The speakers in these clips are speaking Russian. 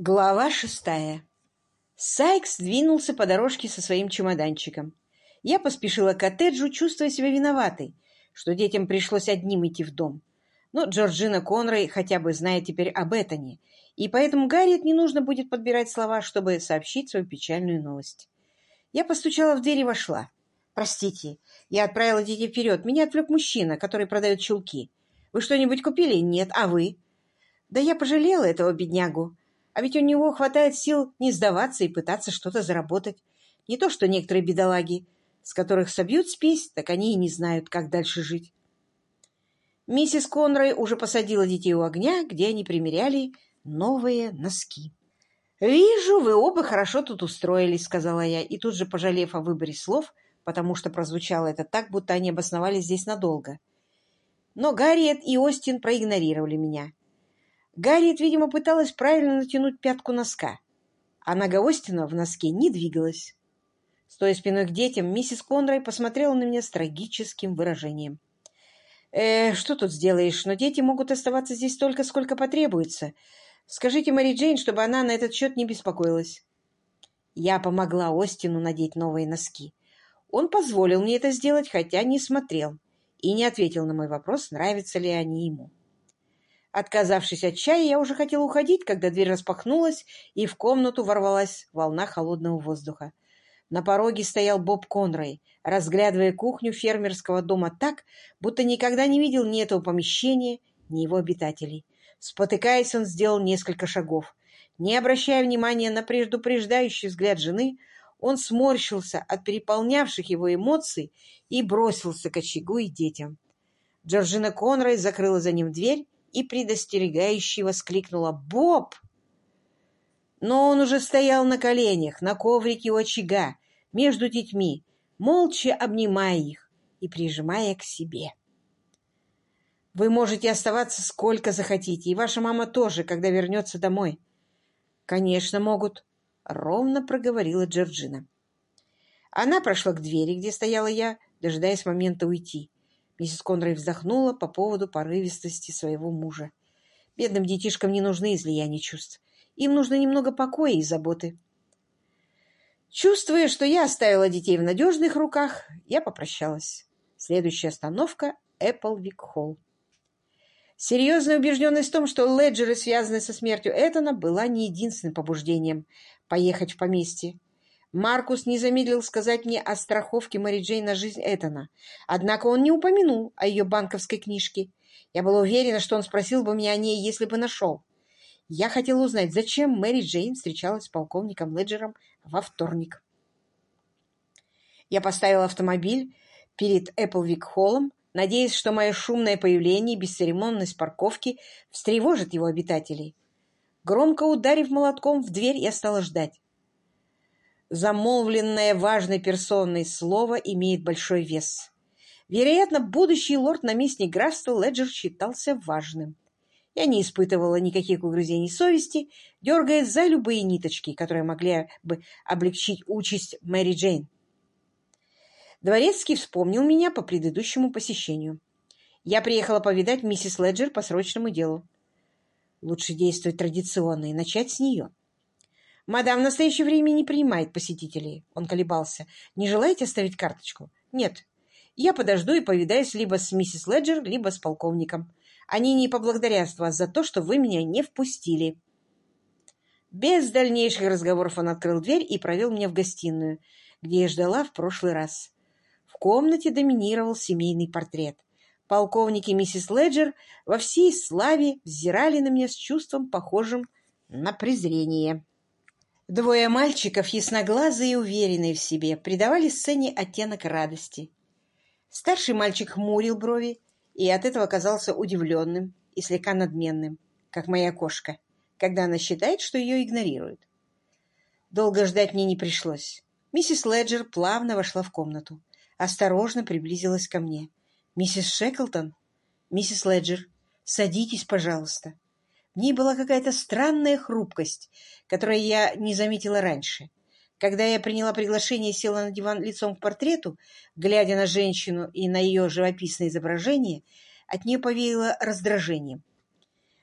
Глава шестая. Сайкс двинулся по дорожке со своим чемоданчиком. Я поспешила к коттеджу, чувствуя себя виноватой, что детям пришлось одним идти в дом. Но Джорджина Конрой хотя бы знает теперь об Этоне, и поэтому Гарриет не нужно будет подбирать слова, чтобы сообщить свою печальную новость. Я постучала в дверь и вошла. «Простите, я отправила детей вперед. Меня отвлек мужчина, который продает чулки. Вы что-нибудь купили? Нет. А вы?» «Да я пожалела этого беднягу. А ведь у него хватает сил не сдаваться и пытаться что-то заработать. Не то что некоторые бедолаги, с которых собьют спесь, так они и не знают, как дальше жить. Миссис Конрой уже посадила детей у огня, где они примеряли новые носки. «Вижу, вы оба хорошо тут устроились», — сказала я, и тут же, пожалев о выборе слов, потому что прозвучало это так, будто они обосновались здесь надолго. Но Гарриет и Остин проигнорировали меня. Гарриет, видимо, пыталась правильно натянуть пятку носка, а нога Остина в носке не двигалась. Стоя спиной к детям, миссис Конрой посмотрела на меня с трагическим выражением. «Э, что тут сделаешь, но дети могут оставаться здесь столько, сколько потребуется. Скажите Мэри Джейн, чтобы она на этот счет не беспокоилась». Я помогла Остину надеть новые носки. Он позволил мне это сделать, хотя не смотрел и не ответил на мой вопрос, нравятся ли они ему. Отказавшись от чая, я уже хотела уходить, когда дверь распахнулась, и в комнату ворвалась волна холодного воздуха. На пороге стоял Боб Конрой, разглядывая кухню фермерского дома так, будто никогда не видел ни этого помещения, ни его обитателей. Спотыкаясь, он сделал несколько шагов. Не обращая внимания на предупреждающий взгляд жены, он сморщился от переполнявших его эмоций и бросился к очагу и детям. Джорджина Конрой закрыла за ним дверь и предостерегающе воскликнула «Боб!». Но он уже стоял на коленях, на коврике у очага, между детьми, молча обнимая их и прижимая к себе. «Вы можете оставаться сколько захотите, и ваша мама тоже, когда вернется домой». «Конечно, могут», — ровно проговорила Джорджина. Она прошла к двери, где стояла я, дожидаясь момента уйти. Миссис Конрой вздохнула по поводу порывистости своего мужа. Бедным детишкам не нужны излияния чувств. Им нужно немного покоя и заботы. Чувствуя, что я оставила детей в надежных руках, я попрощалась. Следующая остановка — Эпплвик-Холл. Серьезная убежденность в том, что леджеры, связанные со смертью Этана, была не единственным побуждением поехать в поместье. Маркус не замедлил сказать мне о страховке Мэри Джейн на жизнь Этана. Однако он не упомянул о ее банковской книжке. Я была уверена, что он спросил бы меня о ней, если бы нашел. Я хотела узнать, зачем Мэри Джейн встречалась с полковником Леджером во вторник. Я поставила автомобиль перед Эпплвик-холлом, надеясь, что мое шумное появление и бесцеремонность парковки встревожит его обитателей. Громко ударив молотком в дверь, я стала ждать замолвленное важной персоной слово имеет большой вес. Вероятно, будущий лорд-наместник графства Леджер считался важным. Я не испытывала никаких угрызений совести, дергаясь за любые ниточки, которые могли бы облегчить участь Мэри Джейн. Дворецкий вспомнил меня по предыдущему посещению. Я приехала повидать миссис Леджер по срочному делу. Лучше действовать традиционно и начать с нее. «Мадам в настоящее время не принимает посетителей». Он колебался. «Не желаете оставить карточку?» «Нет. Я подожду и повидаюсь либо с миссис Леджер, либо с полковником. Они не поблагодарят вас за то, что вы меня не впустили». Без дальнейших разговоров он открыл дверь и провел меня в гостиную, где я ждала в прошлый раз. В комнате доминировал семейный портрет. Полковник и миссис Леджер во всей славе взирали на меня с чувством, похожим на презрение. Двое мальчиков, ясноглазые и уверенные в себе, придавали сцене оттенок радости. Старший мальчик хмурил брови и от этого казался удивленным и слегка надменным, как моя кошка, когда она считает, что ее игнорируют. Долго ждать мне не пришлось. Миссис Леджер плавно вошла в комнату, осторожно приблизилась ко мне. «Миссис Шеклтон? Миссис Леджер, садитесь, пожалуйста». Ней была какая-то странная хрупкость, которую я не заметила раньше. Когда я приняла приглашение и села на диван лицом к портрету, глядя на женщину и на ее живописное изображение, от нее повеяло раздражением.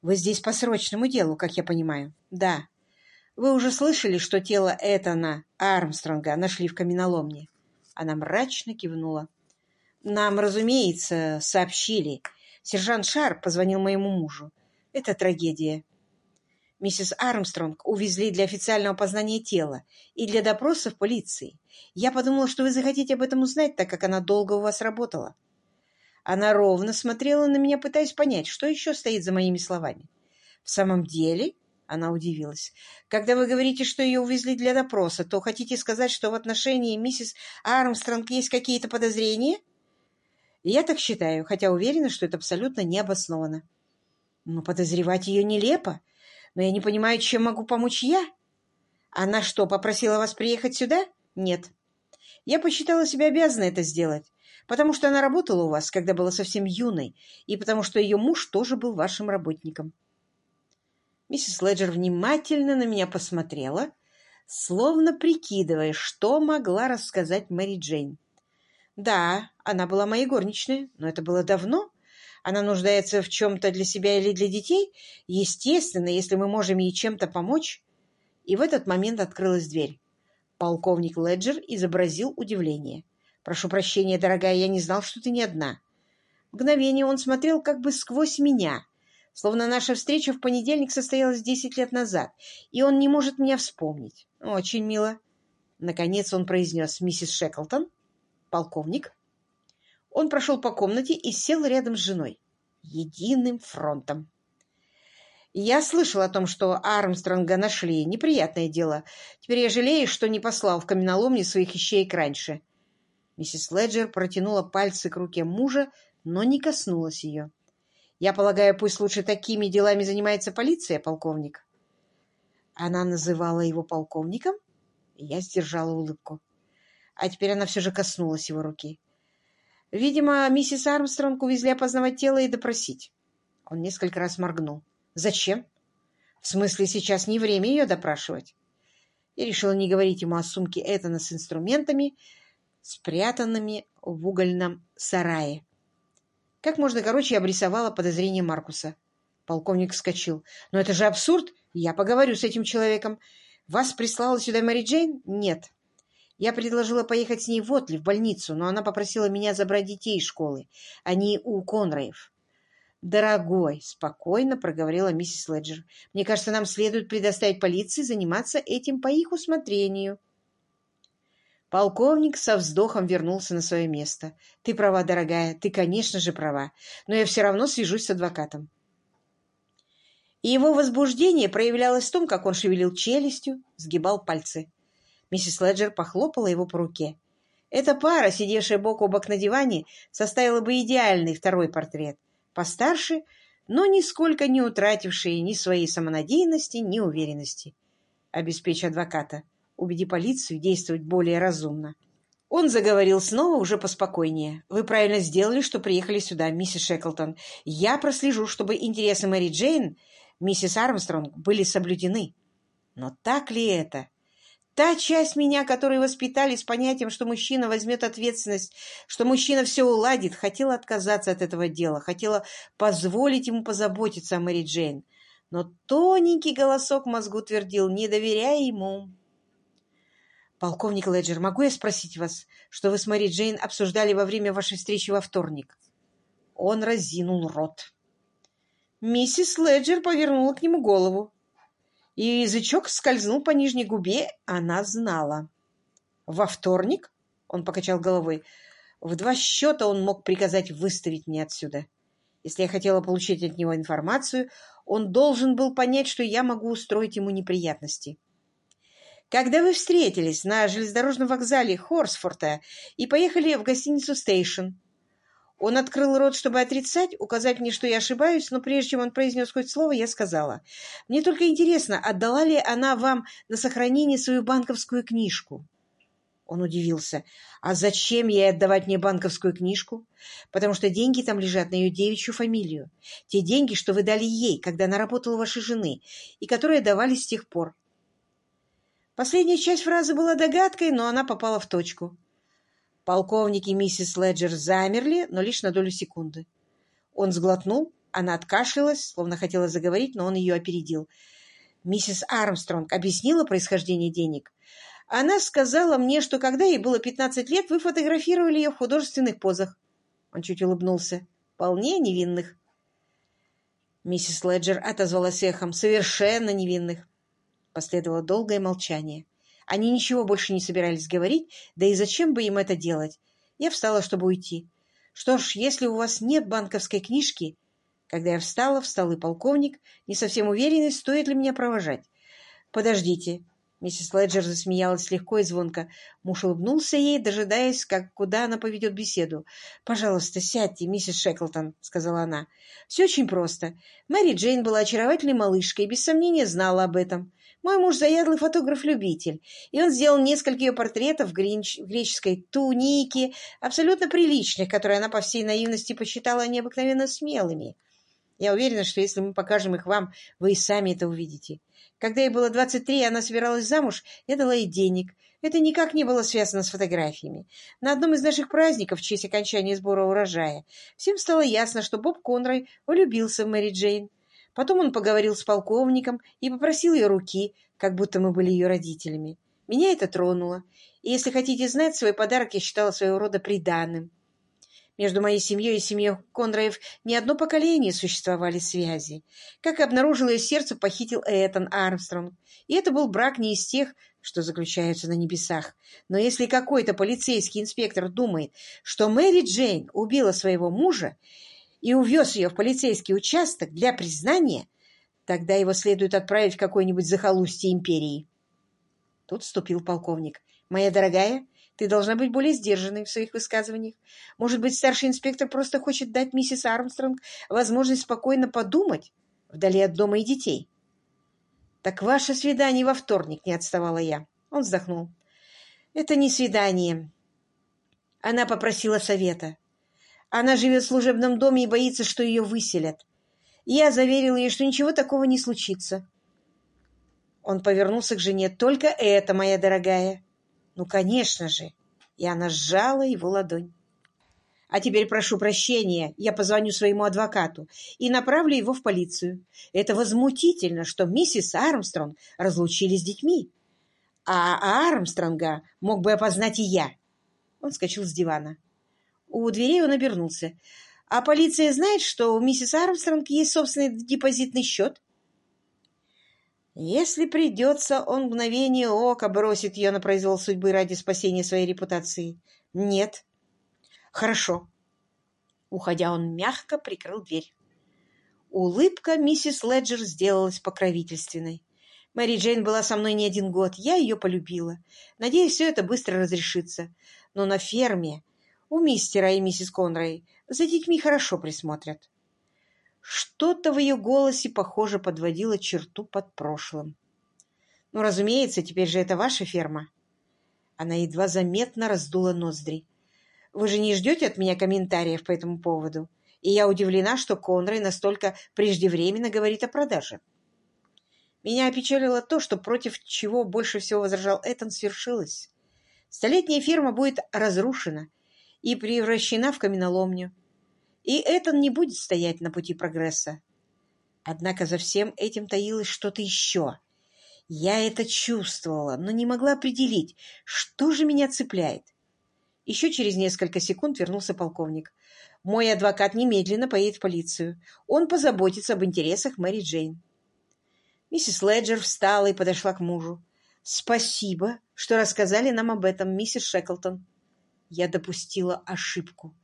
«Вы здесь по срочному делу, как я понимаю?» «Да. Вы уже слышали, что тело Этана Армстронга нашли в каменоломне? Она мрачно кивнула. Нам, разумеется, сообщили. Сержант Шар позвонил моему мужу. Это трагедия. Миссис Армстронг увезли для официального познания тела и для допроса в полиции. Я подумала, что вы захотите об этом узнать, так как она долго у вас работала. Она ровно смотрела на меня, пытаясь понять, что еще стоит за моими словами. В самом деле, она удивилась. «Когда вы говорите, что ее увезли для допроса, то хотите сказать, что в отношении миссис Армстронг есть какие-то подозрения?» «Я так считаю, хотя уверена, что это абсолютно необоснованно». «Но подозревать ее нелепо. Но я не понимаю, чем могу помочь я?» «Она что, попросила вас приехать сюда?» «Нет. Я посчитала себя обязанной это сделать, потому что она работала у вас, когда была совсем юной, и потому что ее муж тоже был вашим работником». Миссис Леджер внимательно на меня посмотрела, словно прикидывая, что могла рассказать Мэри Джейн. Да, она была моей горничной, но это было давно. Она нуждается в чем-то для себя или для детей. Естественно, если мы можем ей чем-то помочь. И в этот момент открылась дверь. Полковник Леджер изобразил удивление. «Прошу прощения, дорогая, я не знал, что ты не одна». Мгновение он смотрел как бы сквозь меня, словно наша встреча в понедельник состоялась десять лет назад, и он не может меня вспомнить. Очень мило. Наконец он произнес «Миссис Шеклтон?» «Полковник?» Он прошел по комнате и сел рядом с женой. Единым фронтом. Я слышал о том, что Армстронга нашли. Неприятное дело. Теперь я жалею, что не послал в каменоломни своих ищеек раньше. Миссис Леджер протянула пальцы к руке мужа, но не коснулась ее. Я полагаю, пусть лучше такими делами занимается полиция, полковник. Она называла его полковником, я сдержала улыбку. А теперь она все же коснулась его руки. Видимо, миссис Армстронг увезли опознавать тело и допросить. Он несколько раз моргнул. Зачем? В смысле, сейчас не время ее допрашивать. Я решила не говорить ему о сумке Этана с инструментами, спрятанными в угольном сарае. Как можно короче я обрисовала подозрение Маркуса. Полковник вскочил. «Но это же абсурд! Я поговорю с этим человеком. Вас прислала сюда Мэри Джейн? Нет. Я предложила поехать с ней в Отли, в больницу, но она попросила меня забрать детей из школы. Они у Конраев». «Дорогой», — спокойно проговорила миссис Леджер, «мне кажется, нам следует предоставить полиции заниматься этим по их усмотрению». Полковник со вздохом вернулся на свое место. «Ты права, дорогая, ты, конечно же, права, но я все равно свяжусь с адвокатом». И его возбуждение проявлялось в том, как он шевелил челюстью, сгибал пальцы. Миссис Леджер похлопала его по руке. Эта пара, сидевшая бок о бок на диване, составила бы идеальный второй портрет. Постарше, но нисколько не утратившие ни своей самонадеянности, ни уверенности. Обеспечь адвоката убеди полицию действовать более разумно. Он заговорил снова уже поспокойнее. «Вы правильно сделали, что приехали сюда, миссис Шеклтон. Я прослежу, чтобы интересы Мэри Джейн, миссис Армстронг, были соблюдены. Но так ли это? Та часть меня, которую воспитали с понятием, что мужчина возьмет ответственность, что мужчина все уладит, хотела отказаться от этого дела, хотела позволить ему позаботиться о Мэри Джейн. Но тоненький голосок в мозгу твердил «не доверяй ему». «Полковник Леджер, могу я спросить вас, что вы с Мэри Джейн обсуждали во время вашей встречи во вторник?» Он разинул рот. Миссис Леджер повернула к нему голову, и язычок скользнул по нижней губе, она знала. «Во вторник?» — он покачал головой. «В два счета он мог приказать выставить меня отсюда. Если я хотела получить от него информацию, он должен был понять, что я могу устроить ему неприятности». Когда вы встретились на железнодорожном вокзале Хорсфорта и поехали в гостиницу «Стейшн», он открыл рот, чтобы отрицать, указать мне, что я ошибаюсь, но прежде чем он произнес хоть слово, я сказала, «Мне только интересно, отдала ли она вам на сохранение свою банковскую книжку?» Он удивился. «А зачем ей отдавать мне банковскую книжку? Потому что деньги там лежат на ее девичью фамилию. Те деньги, что вы дали ей, когда она работала вашей жены, и которые давали с тех пор. Последняя часть фразы была догадкой, но она попала в точку. Полковник и миссис Леджер замерли, но лишь на долю секунды. Он сглотнул, она откашлялась, словно хотела заговорить, но он ее опередил. Миссис Армстронг объяснила происхождение денег. Она сказала мне, что когда ей было 15 лет, вы фотографировали ее в художественных позах. Он чуть улыбнулся. Вполне невинных. Миссис Леджер отозвалась эхом. Совершенно невинных. Последовало долгое молчание. Они ничего больше не собирались говорить, да и зачем бы им это делать? Я встала, чтобы уйти. Что ж, если у вас нет банковской книжки... Когда я встала, встал и полковник, не совсем уверенный, стоит ли меня провожать. «Подождите, Миссис Леджер засмеялась легко и звонко. Муж улыбнулся ей, дожидаясь, как, куда она поведет беседу. «Пожалуйста, сядьте, миссис Шеклтон», — сказала она. «Все очень просто. Мэри Джейн была очаровательной малышкой и без сомнения знала об этом. Мой муж заядлый фотограф-любитель, и он сделал несколько ее портретов в, греческой тунике, абсолютно приличных, которые она по всей наивности посчитала необыкновенно смелыми. Я уверена, что если мы покажем их вам, вы и сами это увидите. Когда ей было 23, она собиралась замуж, я дала ей денег. Это никак не было связано с фотографиями. На одном из наших праздников в честь окончания сбора урожая всем стало ясно, что Боб Конрой влюбился в Мэри Джейн. Потом он поговорил с полковником и попросил ее руки, как будто мы были ее родителями. Меня это тронуло. И если хотите знать, свой подарок я считала своего рода приданным. Между моей семьей и семьей Конраев не одно поколение существовали связи. Как обнаружило ее сердце, похитил Этан Армстронг. И это был брак не из тех, что заключаются на небесах. Но если какой-то полицейский инспектор думает, что Мэри Джейн убила своего мужа и увез ее в полицейский участок для признания, тогда его следует отправить в какой-нибудь захолустье империи. Тут вступил полковник. «Моя дорогая, ты должна быть более сдержанной в своих высказываниях. Может быть, старший инспектор просто хочет дать миссис Армстронг возможность спокойно подумать вдали от дома и детей. «Так ваше свидание во вторник», — не отставала я. Он вздохнул. «Это не свидание». Она попросила совета. Она живет в служебном доме и боится, что ее выселят. Я заверил ее, что ничего такого не случится. Он повернулся к жене. «Только это, моя дорогая. Ну, конечно же. И она сжала его ладонь. А теперь прошу прощения, я позвоню своему адвокату и направлю его в полицию. Это возмутительно, что миссис Армстронг разлучились с детьми. А Армстронга мог бы опознать и я. Он скачал с дивана. У дверей он обернулся. А полиция знает, что у миссис Армстронг есть собственный депозитный счет? Если придется, он мгновение ока бросит ее на произвол судьбы ради спасения своей репутации. Нет. Хорошо. Уходя, он мягко прикрыл дверь. Улыбка миссис Леджер сделалась покровительственной. Мэри Джейн была со мной не один год. Я ее полюбила. Надеюсь, все это быстро разрешится. Но на ферме у мистера и миссис Конрой за детьми хорошо присмотрят. Что-то в ее голосе, похоже, подводило черту под прошлым. «Ну, разумеется, теперь же это ваша ферма». Она едва заметно раздула ноздри. «Вы же не ждете от меня комментариев по этому поводу?» И я удивлена, что Конрай настолько преждевременно говорит о продаже. Меня опечалило то, что против чего больше всего возражал Этан, свершилось. Столетняя ферма будет разрушена и превращена в каменоломню и Этан не будет стоять на пути прогресса. Однако за всем этим таилось что-то еще. Я это чувствовала, но не могла определить, что же меня цепляет. Еще через несколько секунд вернулся полковник. Мой адвокат немедленно поедет в полицию. Он позаботится об интересах Мэри Джейн. Миссис Леджер встала и подошла к мужу. «Спасибо, что рассказали нам об этом, миссис Шеклтон. Я допустила ошибку.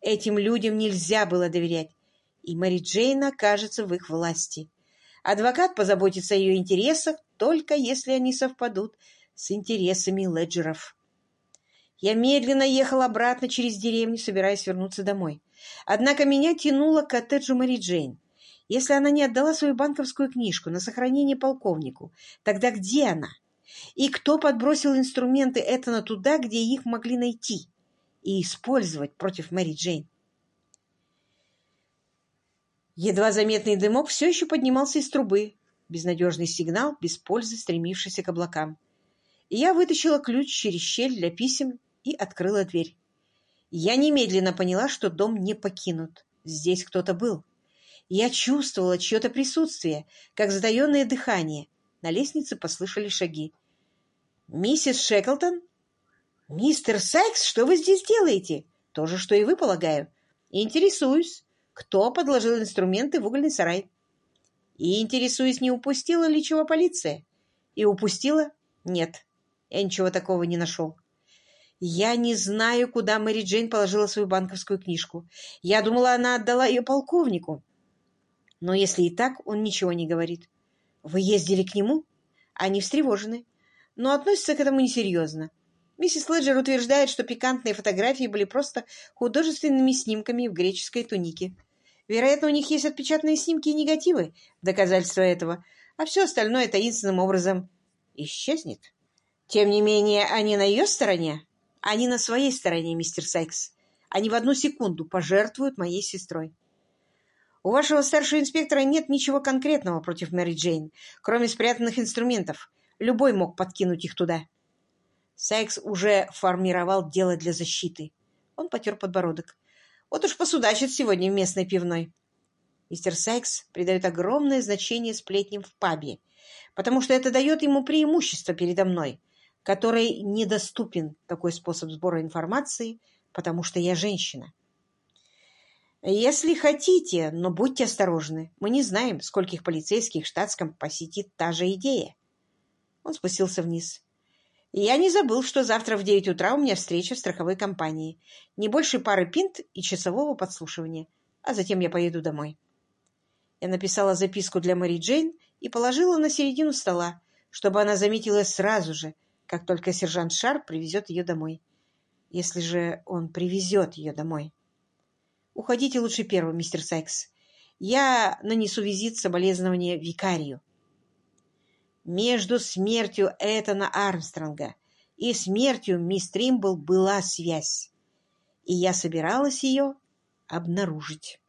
Этим людям нельзя было доверять, и Мэри Джейн окажется в их власти. Адвокат позаботится о ее интересах, только если они совпадут с интересами леджеров. Я медленно ехал обратно через деревню, собираясь вернуться домой. Однако меня тянуло к коттеджу Мэри Джейн. Если она не отдала свою банковскую книжку на сохранение полковнику, тогда где она? И кто подбросил инструменты Этана туда, где их могли найти? и использовать против Мэри Джейн. Едва заметный дымок все еще поднимался из трубы, безнадежный сигнал, без пользы стремившийся к облакам. Я вытащила ключ через щель для писем и открыла дверь. Я немедленно поняла, что дом не покинут. Здесь кто-то был. Я чувствовала чье-то присутствие, как затаенное дыхание, На лестнице послышали шаги. «Миссис Шеклтон?» «Мистер Сайкс, что вы здесь делаете?» «То же, что и вы, полагаю. Интересуюсь, кто подложил инструменты в угольный сарай?» «И интересуюсь, не упустила ли чего полиция?» «И упустила?» «Нет, я ничего такого не нашел». «Я не знаю, куда Мэри Джейн положила свою банковскую книжку. Я думала, она отдала ее полковнику». Но если и так, он ничего не говорит. «Вы ездили к нему?» Они встревожены, но относятся к этому несерьезно. Миссис Леджер утверждает, что пикантные фотографии были просто художественными снимками в греческой тунике. Вероятно, у них есть отпечатанные снимки и негативы, доказательства этого, а все остальное таинственным образом исчезнет. Тем не менее, они на ее стороне, они на своей стороне, мистер Сайкс. Они в одну секунду пожертвуют моей сестрой. У вашего старшего инспектора нет ничего конкретного против Мэри Джейн, кроме спрятанных инструментов. Любой мог подкинуть их туда. Сайкс уже формировал дело для защиты. Он потер подбородок. Вот уж посудачит сегодня в местной пивной. Мистер Сайкс придает огромное значение сплетням в пабе, потому что это дает ему преимущество передо мной, которой недоступен такой способ сбора информации, потому что я женщина. Если хотите, но будьте осторожны. Мы не знаем, скольких полицейских в штатском посетит та же идея. Он спустился вниз. Я не забыл, что завтра в девять утра у меня встреча в страховой компании. Не больше пары пинт и часового подслушивания. А затем я поеду домой. Я написала записку для Мэри Джейн и положила на середину стола, чтобы она заметила сразу же, как только сержант Шар привезет ее домой. Если же он привезет ее домой. Уходите лучше первым, мистер Сайкс. Я нанесу визит соболезнования викарию. Между смертью Этана Армстронга и смертью мисс Тримбл была связь, и я собиралась ее обнаружить.